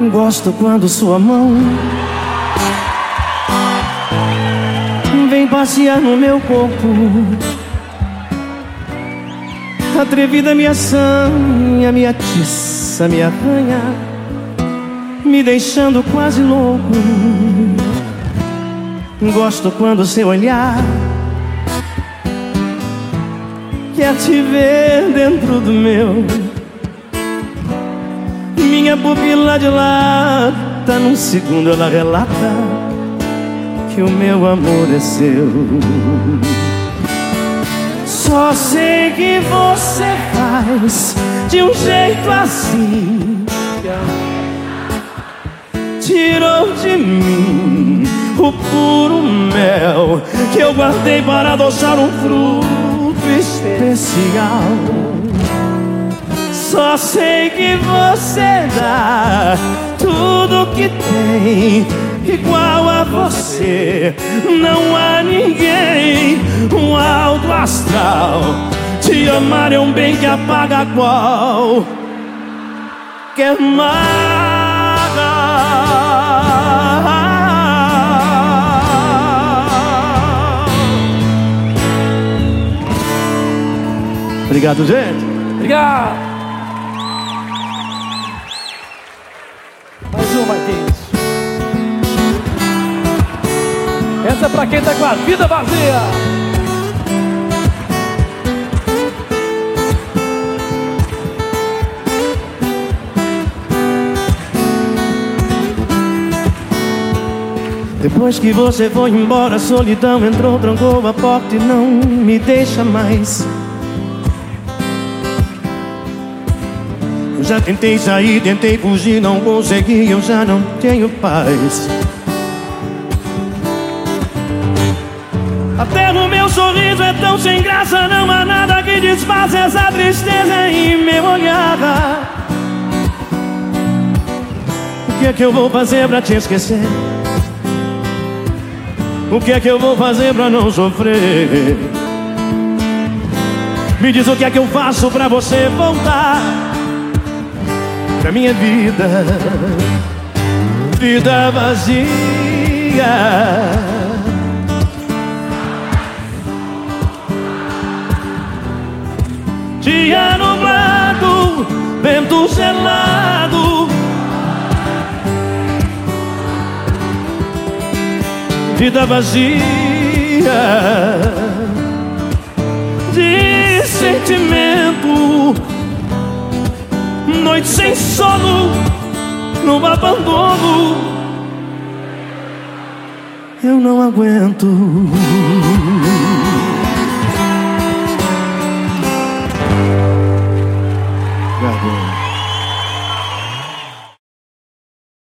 Gosto quando sua mão vem passear no meu corpo. Atrevida me assanha, me atiça, me arranha, me deixando quase louco. Gosto quando seu olhar quer te ver dentro do meu. Pupila dilata, num segundo ela relata que o meu amor é seu. Só sei que você faz de um jeito assim. Tirou de mim o puro mel que eu guardei para adoçar um fruto especial. Só sei que você dá tudo que tem igual a você. Não há ninguém, um alto astral. Te amar é um bem que apaga qual quer Obrigado, gente. Obrigado. Mais um, Marquinhos. Essa é pra quem tá com a vida vazia. Depois que você foi embora, a solidão entrou, trancou a porta e não me deixa mais. Já tentei sair, tentei fugir, não consegui, eu já não tenho paz. Até no meu sorriso é tão sem graça, não há nada que desfaça essa tristeza em meu olhar. O que é que eu vou fazer pra te esquecer? O que é que eu vou fazer pra não sofrer? Me diz o que é que eu faço pra você voltar Pra minha vida. Vida vazia. Dia nublado, vento gelado. Vida vazia. De sentimento, noite sem sono, num abandono. Eu não aguento. Gravando.